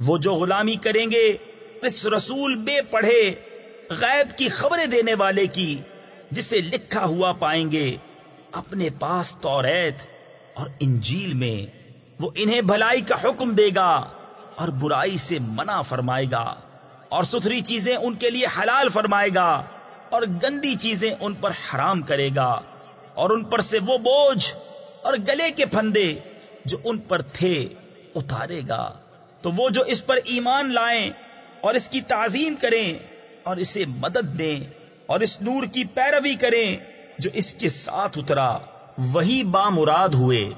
وہ جو غلامی کریں گے، اس رسول بے پڑھے، غیب کی خبریں دینے والے کی، جسے لکھا ہوا پائیں گے۔ اپنے پاس توریت اور انجیل میں وہ انہیں بھلائی کا حکم دے گا اور برائی سے منع فرمائے گا اور ستھری چیزیں ان کے لیے حلال فرمائے گا اور گندی چیزیں ان پر حرام کرے گا اور ان پر سے وہ بوجھ اور گلے کے پھندے جو ان پر تھے اتارے گا۔ تو وہ جو اس پر ایمان لائیں اور اس کی تعظیم کریں اور اسے مدد دیں اور اس نور کی پیروی کریں جو اس کے ساتھ اترا، وہی بامراد ہوئے۔